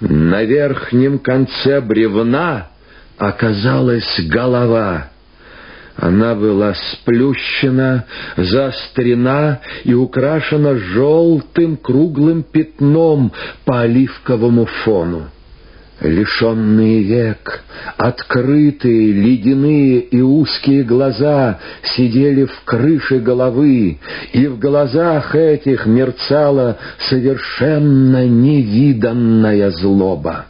На верхнем конце бревна оказалась голова. Она была сплющена, заострена и украшена желтым круглым пятном по оливковому фону. Лишенные век, открытые, ледяные и узкие глаза сидели в крыше головы, и в глазах этих мерцала совершенно невиданная злоба.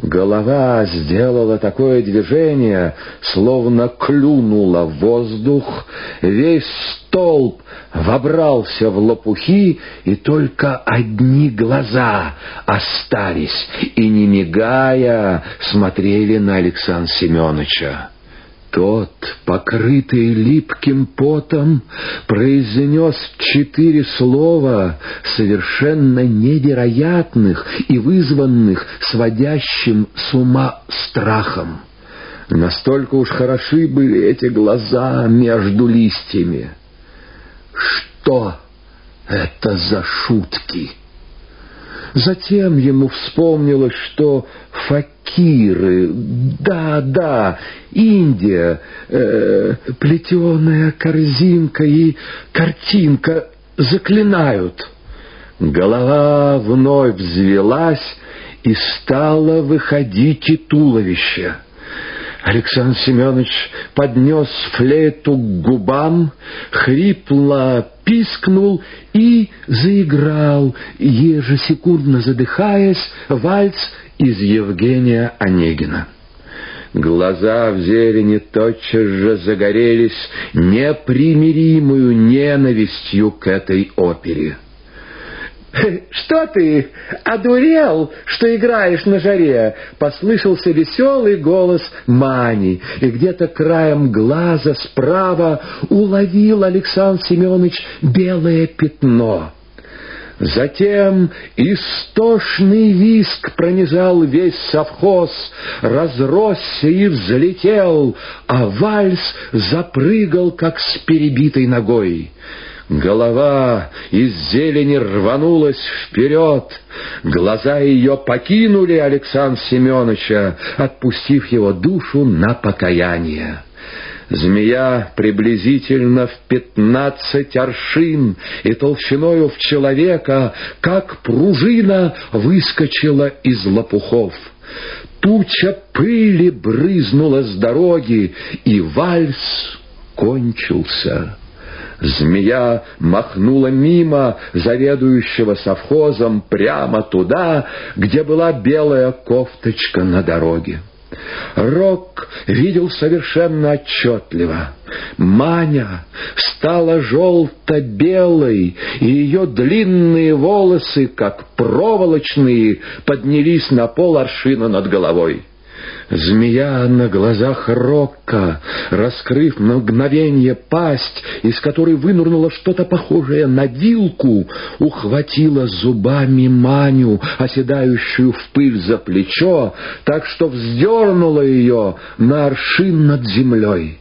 Голова сделала такое движение, словно клюнула в воздух, весь столб вобрался в лопухи, и только одни глаза остались, и, не мигая, смотрели на Александра Семеновича. Тот, покрытый липким потом, произнес четыре слова, совершенно невероятных и вызванных сводящим с ума страхом. Настолько уж хороши были эти глаза между листьями. Что это за шутки? Затем ему вспомнилось, что факиры, да, да, Индия, э, плетеная корзинка и картинка заклинают. Голова вновь взвелась, и стало выходить и туловище. Александр Семенович поднес флейту к губам, хрипло пискнул и заиграл, ежесекундно задыхаясь, вальс из Евгения Онегина. Глаза в зелени тотчас же загорелись непримиримую ненавистью к этой опере. «Что ты, одурел, что играешь на жаре?» — послышался веселый голос Мани, и где-то краем глаза справа уловил Александр Семенович белое пятно. Затем истошный виск пронизал весь совхоз, разросся и взлетел, а вальс запрыгал, как с перебитой ногой. Голова из зелени рванулась вперед. Глаза ее покинули Александра Семеновича, отпустив его душу на покаяние. Змея приблизительно в пятнадцать аршин и толщиною в человека, как пружина, выскочила из лопухов. Туча пыли брызнула с дороги, и вальс кончился. Змея махнула мимо заведующего совхозом прямо туда, где была белая кофточка на дороге. Рок видел совершенно отчетливо. Маня стала желто-белой, и ее длинные волосы, как проволочные, поднялись на пол аршина над головой. Змея на глазах Рокка, раскрыв на мгновение пасть, из которой вынурнуло что-то похожее на вилку, ухватила зубами Маню, оседающую в пыль за плечо, так что вздернула ее на аршин над землей.